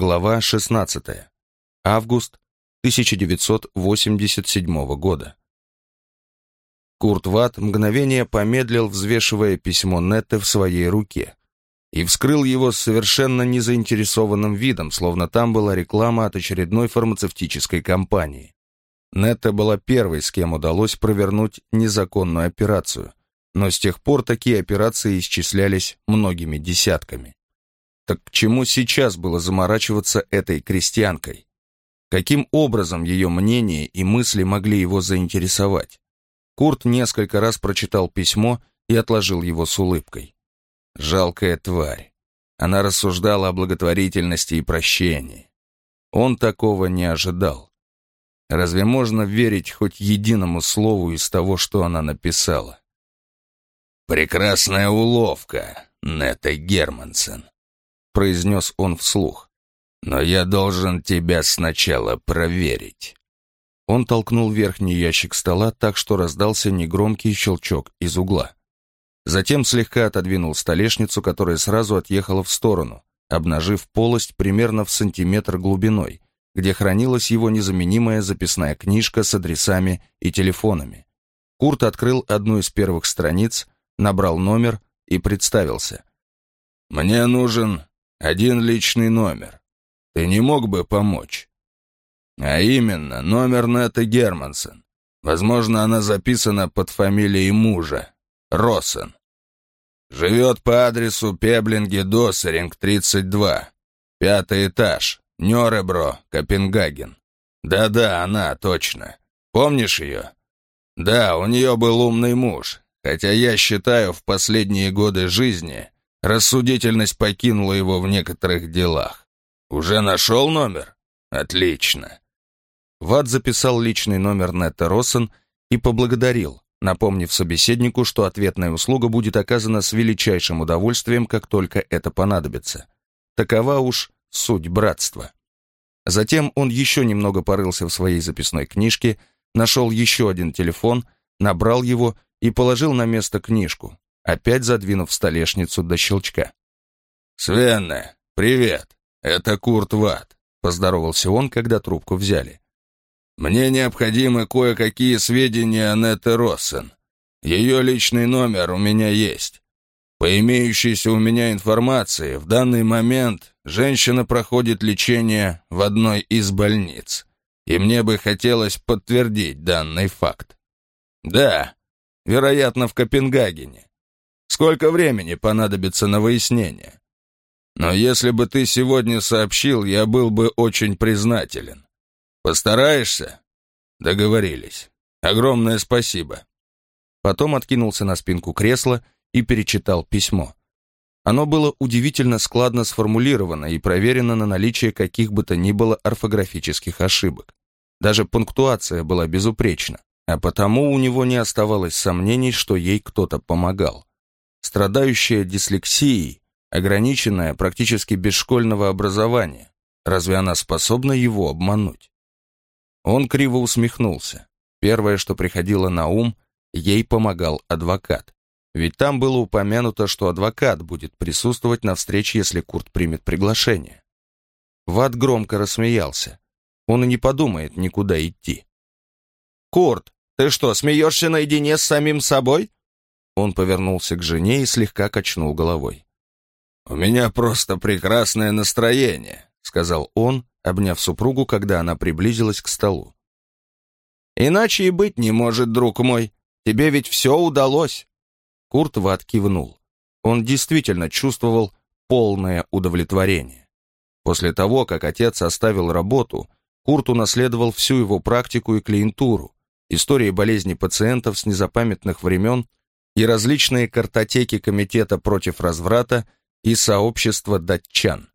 Глава 16. Август 1987 года. Курт Ватт мгновение помедлил, взвешивая письмо Нетте в своей руке, и вскрыл его с совершенно незаинтересованным видом, словно там была реклама от очередной фармацевтической компании. Нетта была первой, с кем удалось провернуть незаконную операцию, но с тех пор такие операции исчислялись многими десятками. Так к чему сейчас было заморачиваться этой крестьянкой? Каким образом ее мнение и мысли могли его заинтересовать? Курт несколько раз прочитал письмо и отложил его с улыбкой. Жалкая тварь. Она рассуждала о благотворительности и прощении. Он такого не ожидал. Разве можно верить хоть единому слову из того, что она написала? «Прекрасная уловка, Нета Германсен», произнес он вслух. «Но я должен тебя сначала проверить». Он толкнул верхний ящик стола так, что раздался негромкий щелчок из угла. Затем слегка отодвинул столешницу, которая сразу отъехала в сторону, обнажив полость примерно в сантиметр глубиной, где хранилась его незаменимая записная книжка с адресами и телефонами. Курт открыл одну из первых страниц, набрал номер и представился. «Мне нужен один личный номер. Ты не мог бы помочь? А именно, номер Нета Германсен. Возможно, она записана под фамилией мужа. Россен. Живет по адресу Пеблинге Доссеринг, 32. Пятый этаж. Нёребро, Копенгаген. Да-да, она, точно. Помнишь ее? Да, у нее был умный муж. Хотя я считаю, в последние годы жизни Рассудительность покинула его в некоторых делах. «Уже нашел номер? Отлично». Ват записал личный номер Нетта Россен и поблагодарил, напомнив собеседнику, что ответная услуга будет оказана с величайшим удовольствием, как только это понадобится. Такова уж суть братства. Затем он еще немного порылся в своей записной книжке, нашел еще один телефон, набрал его и положил на место книжку, опять задвинув столешницу до щелчка. «Свенна, привет! Это Курт Ватт», — поздоровался он, когда трубку взяли. «Мне необходимы кое-какие сведения о Нетте Россен. Ее личный номер у меня есть. По имеющейся у меня информации, в данный момент женщина проходит лечение в одной из больниц, и мне бы хотелось подтвердить данный факт. Да, вероятно, в Копенгагене. Сколько времени понадобится на выяснение? Но если бы ты сегодня сообщил, я был бы очень признателен. Постараешься? Договорились. Огромное спасибо. Потом откинулся на спинку кресла и перечитал письмо. Оно было удивительно складно сформулировано и проверено на наличие каких бы то ни было орфографических ошибок. Даже пунктуация была безупречна, а потому у него не оставалось сомнений, что ей кто-то помогал страдающая дислексией, ограниченная практически без школьного образования. Разве она способна его обмануть? Он криво усмехнулся. Первое, что приходило на ум, ей помогал адвокат. Ведь там было упомянуто, что адвокат будет присутствовать на встрече, если Курт примет приглашение. Ват громко рассмеялся. Он и не подумает никуда идти. «Курт, ты что, смеешься наедине с самим собой?» Он повернулся к жене и слегка качнул головой. «У меня просто прекрасное настроение», — сказал он, обняв супругу, когда она приблизилась к столу. «Иначе и быть не может, друг мой. Тебе ведь все удалось». Курт Ват кивнул. Он действительно чувствовал полное удовлетворение. После того, как отец оставил работу, Курт унаследовал всю его практику и клиентуру, истории болезни пациентов с незапамятных времен и различные картотеки Комитета против разврата и сообщества датчан.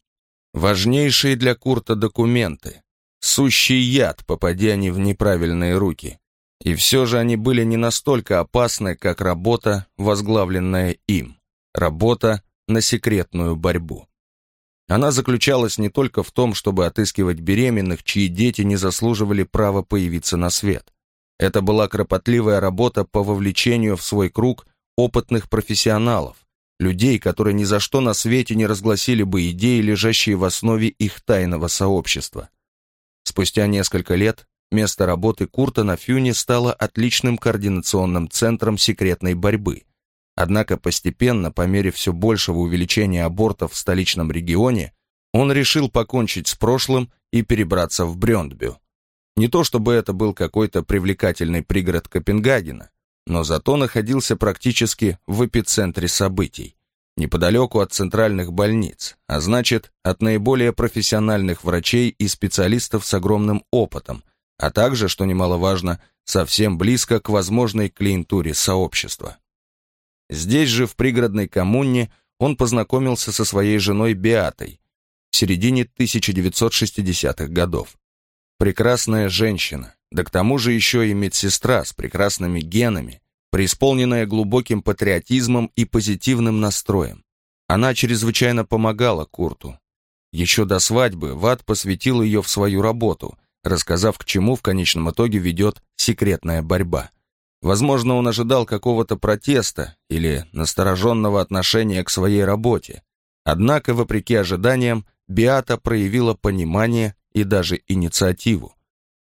Важнейшие для Курта документы, сущий яд, попадя они в неправильные руки. И все же они были не настолько опасны, как работа, возглавленная им, работа на секретную борьбу. Она заключалась не только в том, чтобы отыскивать беременных, чьи дети не заслуживали права появиться на свет. Это была кропотливая работа по вовлечению в свой круг опытных профессионалов, людей, которые ни за что на свете не разгласили бы идеи, лежащие в основе их тайного сообщества. Спустя несколько лет место работы Курта на Фюне стало отличным координационным центром секретной борьбы. Однако постепенно, по мере все большего увеличения абортов в столичном регионе, он решил покончить с прошлым и перебраться в Брёндбю. Не то чтобы это был какой-то привлекательный пригород Копенгагена, но зато находился практически в эпицентре событий, неподалеку от центральных больниц, а значит, от наиболее профессиональных врачей и специалистов с огромным опытом, а также, что немаловажно, совсем близко к возможной клиентуре сообщества. Здесь же, в пригородной коммуне, он познакомился со своей женой Беатой, в середине 1960-х годов. Прекрасная женщина, да к тому же еще и медсестра с прекрасными генами, преисполненная глубоким патриотизмом и позитивным настроем. Она чрезвычайно помогала Курту. Еще до свадьбы Ват посвятил ее в свою работу, рассказав, к чему в конечном итоге ведет секретная борьба. Возможно, он ожидал какого-то протеста или настороженного отношения к своей работе. Однако, вопреки ожиданиям, Биата проявила понимание и даже инициативу.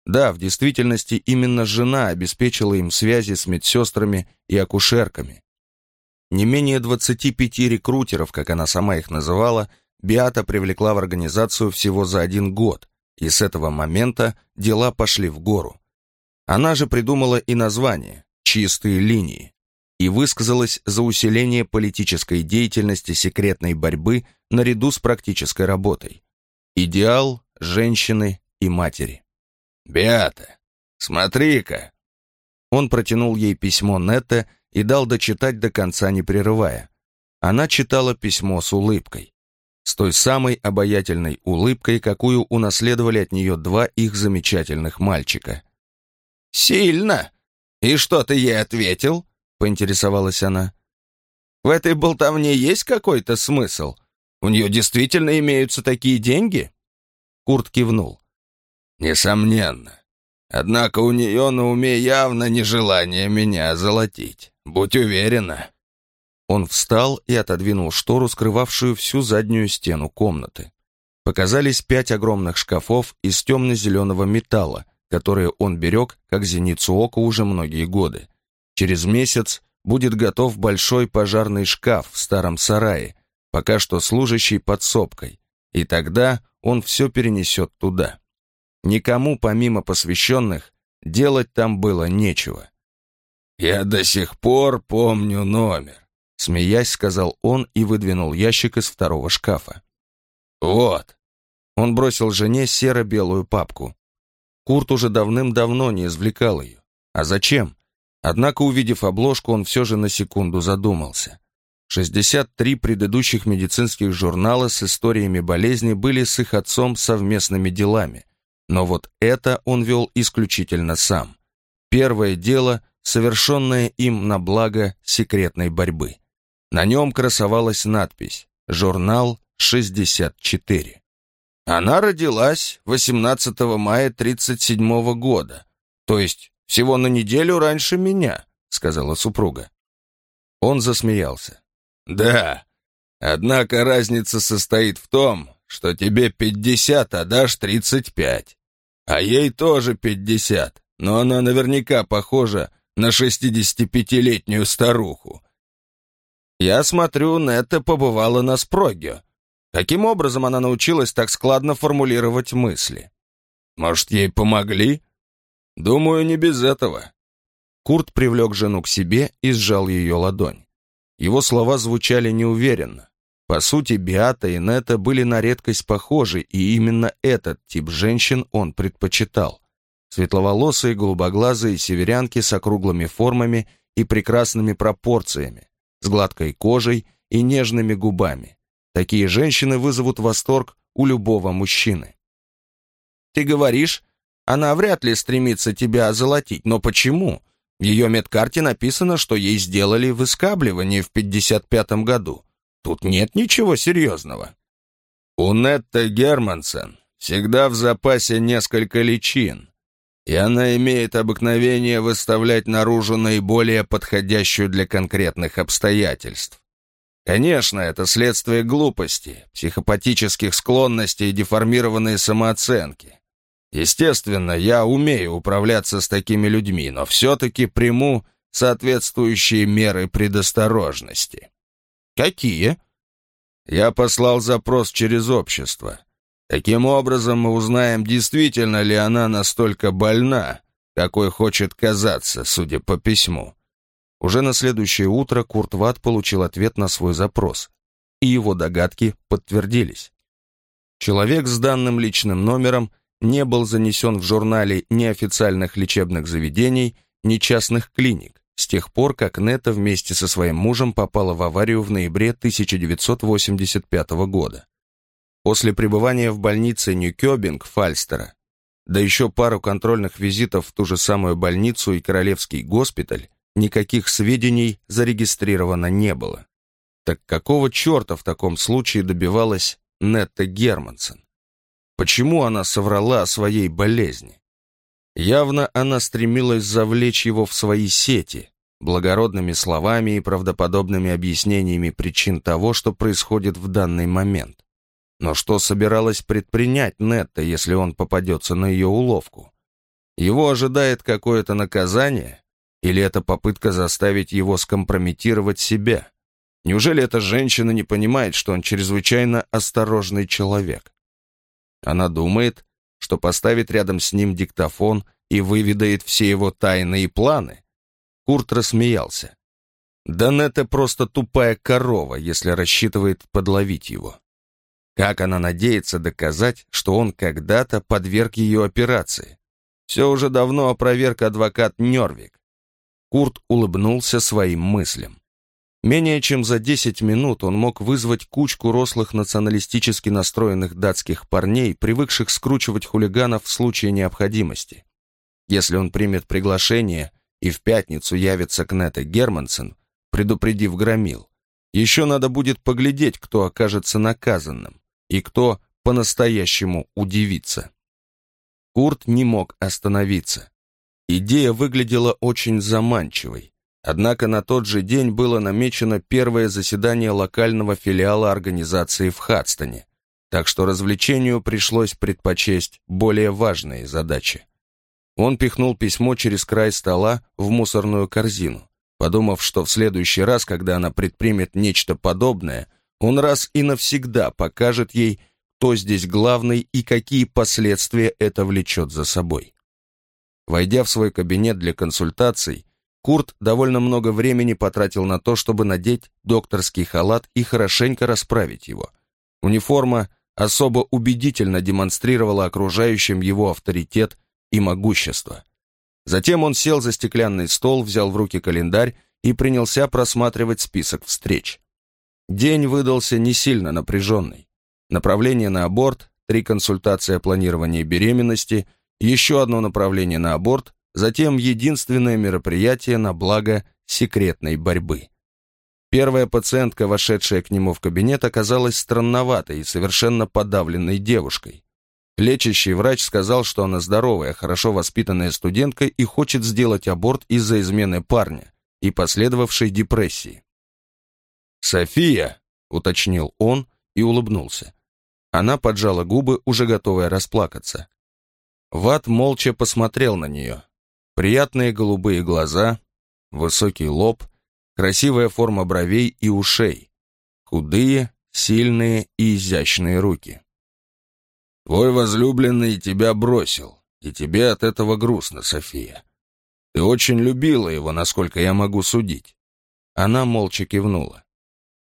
Да, в действительности именно жена обеспечила им связи с медсестрами и акушерками. Не менее 25 рекрутеров, как она сама их называла, Биата привлекла в организацию всего за один год, и с этого момента дела пошли в гору. Она же придумала и название «Чистые линии» и высказалась за усиление политической деятельности секретной борьбы наряду с практической работой. Идеал женщины и матери. «Беата, смотри-ка!» Он протянул ей письмо Нетте и дал дочитать до конца, не прерывая. Она читала письмо с улыбкой. С той самой обаятельной улыбкой, какую унаследовали от нее два их замечательных мальчика. «Сильно! И что ты ей ответил?» — поинтересовалась она. «В этой болтовне есть какой-то смысл? У нее действительно имеются такие деньги?» Курт кивнул. «Несомненно. Однако у нее на уме явно нежелание меня золотить. Будь уверена». Он встал и отодвинул штору, скрывавшую всю заднюю стену комнаты. Показались пять огромных шкафов из темно-зеленого металла, которые он берег, как зеницу ока уже многие годы. Через месяц будет готов большой пожарный шкаф в старом сарае, пока что служащий подсобкой, и тогда он все перенесет туда. Никому, помимо посвященных, делать там было нечего. «Я до сих пор помню номер», — смеясь сказал он и выдвинул ящик из второго шкафа. «Вот». Он бросил жене серо-белую папку. Курт уже давным-давно не извлекал ее. А зачем? Однако, увидев обложку, он все же на секунду задумался. 63 предыдущих медицинских журнала с историями болезни были с их отцом совместными делами. Но вот это он вел исключительно сам. Первое дело, совершенное им на благо секретной борьбы. На нем красовалась надпись «Журнал 64». Она родилась 18 мая 37 года, то есть всего на неделю раньше меня, сказала супруга. Он засмеялся. «Да, однако разница состоит в том, что тебе пятьдесят, а дашь тридцать пять. А ей тоже пятьдесят, но она наверняка похожа на шестидесятипятилетнюю старуху. Я смотрю, Нетта побывала на Спроге. Каким образом она научилась так складно формулировать мысли? Может, ей помогли? Думаю, не без этого. Курт привлек жену к себе и сжал ее ладонь. Его слова звучали неуверенно. По сути, Биата и Нета были на редкость похожи, и именно этот тип женщин он предпочитал. Светловолосые, голубоглазые северянки с округлыми формами и прекрасными пропорциями, с гладкой кожей и нежными губами. Такие женщины вызовут восторг у любого мужчины. «Ты говоришь, она вряд ли стремится тебя озолотить, но почему?» В ее медкарте написано, что ей сделали выскабливание в 55-м году. Тут нет ничего серьезного. У Нетта Германсен всегда в запасе несколько личин, и она имеет обыкновение выставлять наружу наиболее подходящую для конкретных обстоятельств. Конечно, это следствие глупости, психопатических склонностей и деформированной самооценки. Естественно, я умею управляться с такими людьми, но все-таки приму соответствующие меры предосторожности. Какие? Я послал запрос через общество. Таким образом мы узнаем, действительно ли она настолько больна, какой хочет казаться, судя по письму. Уже на следующее утро Курт Ватт получил ответ на свой запрос, и его догадки подтвердились. Человек с данным личным номером не был занесен в журнале ни официальных лечебных заведений, ни частных клиник, с тех пор, как Нета вместе со своим мужем попала в аварию в ноябре 1985 года. После пребывания в больнице Нью-Кёбинг Фальстера, да еще пару контрольных визитов в ту же самую больницу и Королевский госпиталь, никаких сведений зарегистрировано не было. Так какого черта в таком случае добивалась Нетта Германсон? Почему она соврала о своей болезни? Явно она стремилась завлечь его в свои сети, благородными словами и правдоподобными объяснениями причин того, что происходит в данный момент. Но что собиралась предпринять Нетта, если он попадется на ее уловку? Его ожидает какое-то наказание? Или это попытка заставить его скомпрометировать себя? Неужели эта женщина не понимает, что он чрезвычайно осторожный человек? Она думает, что поставит рядом с ним диктофон и выведает все его тайны и планы? Курт рассмеялся. Данетта просто тупая корова, если рассчитывает подловить его. Как она надеется доказать, что он когда-то подверг ее операции? Все уже давно опроверг адвокат Нервик. Курт улыбнулся своим мыслям. Менее чем за 10 минут он мог вызвать кучку рослых националистически настроенных датских парней, привыкших скручивать хулиганов в случае необходимости. Если он примет приглашение и в пятницу явится к Нете Германсен, предупредив громил, еще надо будет поглядеть, кто окажется наказанным и кто по-настоящему удивится. Курт не мог остановиться. Идея выглядела очень заманчивой. Однако на тот же день было намечено первое заседание локального филиала организации в Хадстоне, так что развлечению пришлось предпочесть более важные задачи. Он пихнул письмо через край стола в мусорную корзину, подумав, что в следующий раз, когда она предпримет нечто подобное, он раз и навсегда покажет ей, кто здесь главный и какие последствия это влечет за собой. Войдя в свой кабинет для консультаций, Курт довольно много времени потратил на то, чтобы надеть докторский халат и хорошенько расправить его. Униформа особо убедительно демонстрировала окружающим его авторитет и могущество. Затем он сел за стеклянный стол, взял в руки календарь и принялся просматривать список встреч. День выдался не сильно напряженный. Направление на аборт, три консультации о планировании беременности – еще одно направление на аборт, затем единственное мероприятие на благо секретной борьбы. Первая пациентка, вошедшая к нему в кабинет, оказалась странноватой и совершенно подавленной девушкой. Лечащий врач сказал, что она здоровая, хорошо воспитанная студентка и хочет сделать аборт из-за измены парня и последовавшей депрессии. «София», — уточнил он и улыбнулся. Она поджала губы, уже готовая расплакаться. Ват молча посмотрел на нее. Приятные голубые глаза, высокий лоб, красивая форма бровей и ушей, худые, сильные и изящные руки. «Твой возлюбленный тебя бросил, и тебе от этого грустно, София. Ты очень любила его, насколько я могу судить». Она молча кивнула.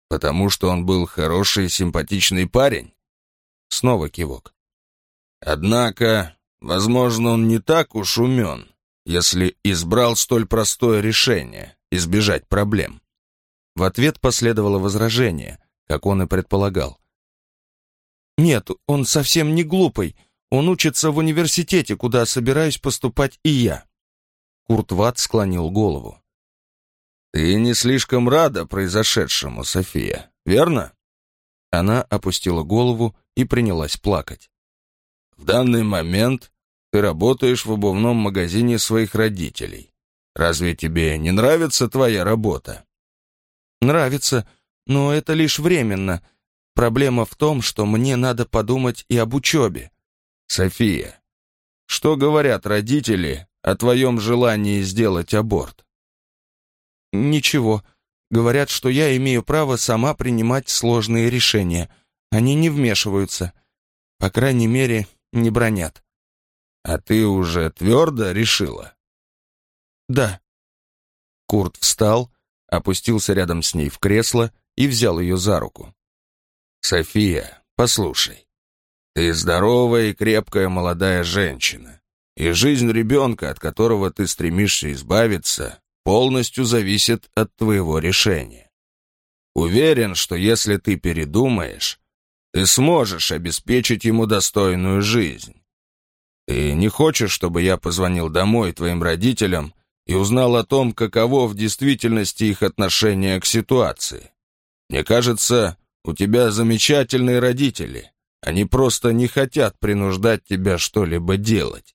«Потому что он был хороший, симпатичный парень?» Снова кивок. «Однако Возможно, он не так уж умен, если избрал столь простое решение — избежать проблем. В ответ последовало возражение, как он и предполагал. «Нет, он совсем не глупый. Он учится в университете, куда собираюсь поступать и я». Курт склонил голову. «Ты не слишком рада произошедшему, София, верно?» Она опустила голову и принялась плакать. В данный момент ты работаешь в обувном магазине своих родителей. Разве тебе не нравится твоя работа? Нравится, но это лишь временно. Проблема в том, что мне надо подумать и об учебе». «София, что говорят родители о твоем желании сделать аборт?» «Ничего. Говорят, что я имею право сама принимать сложные решения. Они не вмешиваются. По крайней мере, не бронят». «А ты уже твердо решила?» «Да». Курт встал, опустился рядом с ней в кресло и взял ее за руку. «София, послушай, ты здоровая и крепкая молодая женщина, и жизнь ребенка, от которого ты стремишься избавиться, полностью зависит от твоего решения. Уверен, что если ты передумаешь, ты сможешь обеспечить ему достойную жизнь. Ты не хочешь, чтобы я позвонил домой твоим родителям и узнал о том, каково в действительности их отношение к ситуации. Мне кажется, у тебя замечательные родители. Они просто не хотят принуждать тебя что-либо делать.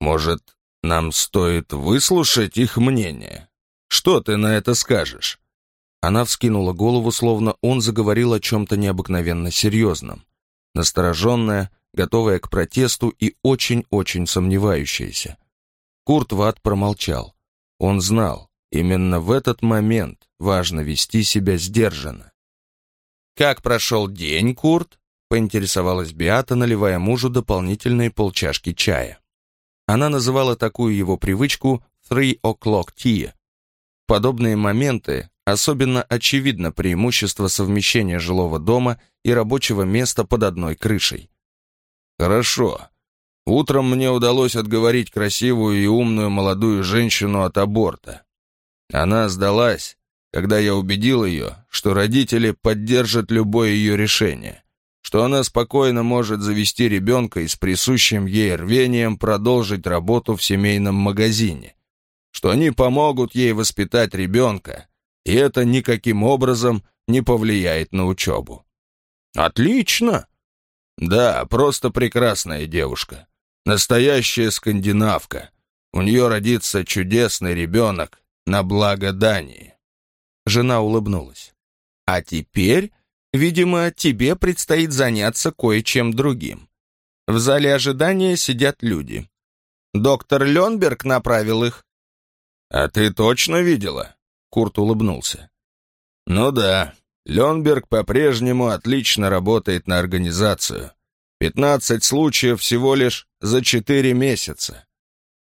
Может, нам стоит выслушать их мнение? Что ты на это скажешь?» Она вскинула голову, словно он заговорил о чем-то необыкновенно серьезном. Настороженная, готовая к протесту и очень-очень сомневающаяся. Курт Ватт промолчал. Он знал, именно в этот момент важно вести себя сдержанно. «Как прошел день, Курт?» — поинтересовалась Биата, наливая мужу дополнительные полчашки чая. Она называла такую его привычку «three o'clock tea». подобные моменты особенно очевидно преимущество совмещения жилого дома и рабочего места под одной крышей. «Хорошо. Утром мне удалось отговорить красивую и умную молодую женщину от аборта. Она сдалась, когда я убедил ее, что родители поддержат любое ее решение, что она спокойно может завести ребенка и с присущим ей рвением продолжить работу в семейном магазине, что они помогут ей воспитать ребенка, и это никаким образом не повлияет на учебу. «Отлично!» «Да, просто прекрасная девушка. Настоящая скандинавка. У нее родится чудесный ребенок на благо Дании. Жена улыбнулась. А теперь, видимо, тебе предстоит заняться кое-чем другим. В зале ожидания сидят люди. Доктор Ленберг направил их. А ты точно видела? Курт улыбнулся. Ну да, Ленберг по-прежнему отлично работает на организацию. Пятнадцать случаев всего лишь за четыре месяца.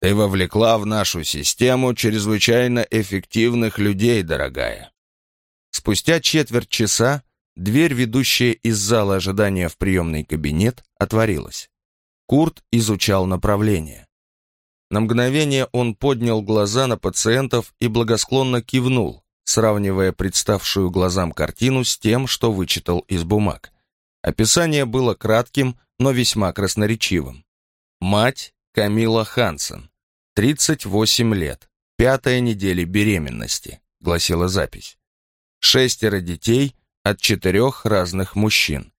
Ты вовлекла в нашу систему чрезвычайно эффективных людей, дорогая. Спустя четверть часа дверь, ведущая из зала ожидания в приемный кабинет, отворилась. Курт изучал направление. На мгновение он поднял глаза на пациентов и благосклонно кивнул, сравнивая представшую глазам картину с тем, что вычитал из бумаг. Описание было кратким, но весьма красноречивым. Мать Камила Хансен, 38 лет, пятая неделя беременности, гласила запись. Шестеро детей от четырех разных мужчин.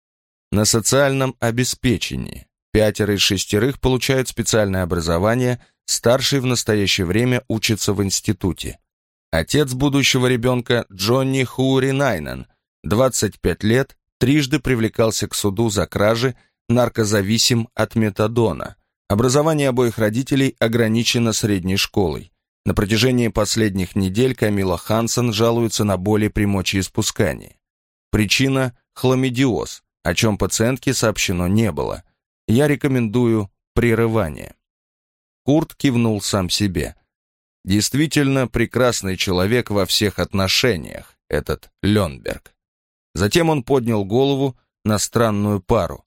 На социальном обеспечении. Пятеро из шестерых получают специальное образование, старший в настоящее время учится в институте. Отец будущего ребенка Джонни Хууринайнен, 25 лет, трижды привлекался к суду за кражи, наркозависим от метадона. Образование обоих родителей ограничено средней школой. На протяжении последних недель Камила Хансен жалуется на боли при мочеиспускании. Причина – хламидиоз, о чем пациентке сообщено не было. Я рекомендую прерывание. Курт кивнул сам себе. Действительно прекрасный человек во всех отношениях, этот Ленберг. Затем он поднял голову на странную пару.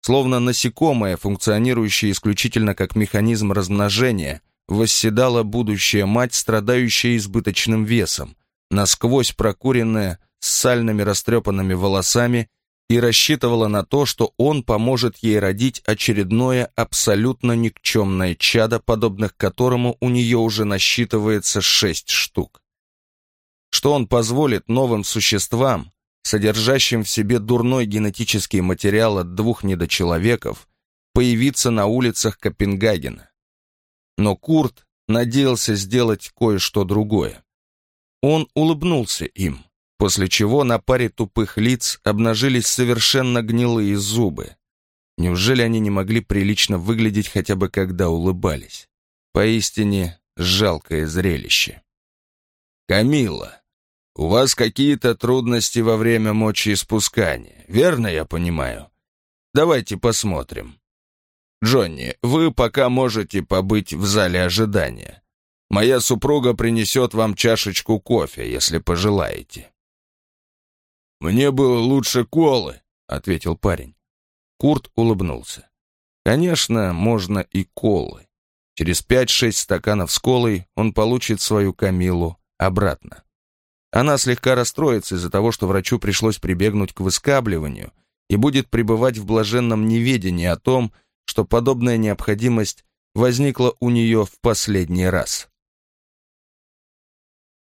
Словно насекомое, функционирующее исключительно как механизм размножения, восседала будущая мать, страдающая избыточным весом, насквозь прокуренная, с сальными растрепанными волосами, и рассчитывала на то, что он поможет ей родить очередное абсолютно никчемное чадо, подобных которому у нее уже насчитывается шесть штук. Что он позволит новым существам, содержащим в себе дурной генетический материал от двух недочеловеков, появиться на улицах Копенгагена. Но Курт надеялся сделать кое-что другое. Он улыбнулся им, после чего на паре тупых лиц обнажились совершенно гнилые зубы. Неужели они не могли прилично выглядеть хотя бы когда улыбались? Поистине жалкое зрелище. «Камила, у вас какие-то трудности во время мочеиспускания, верно я понимаю? Давайте посмотрим. Джонни, вы пока можете побыть в зале ожидания. Моя супруга принесет вам чашечку кофе, если пожелаете». «Мне было лучше колы», — ответил парень. Курт улыбнулся. «Конечно, можно и колы. Через пять-шесть стаканов с колой он получит свою Камилу обратно. Она слегка расстроится из-за того, что врачу пришлось прибегнуть к выскабливанию и будет пребывать в блаженном неведении о том, что подобная необходимость возникла у нее в последний раз.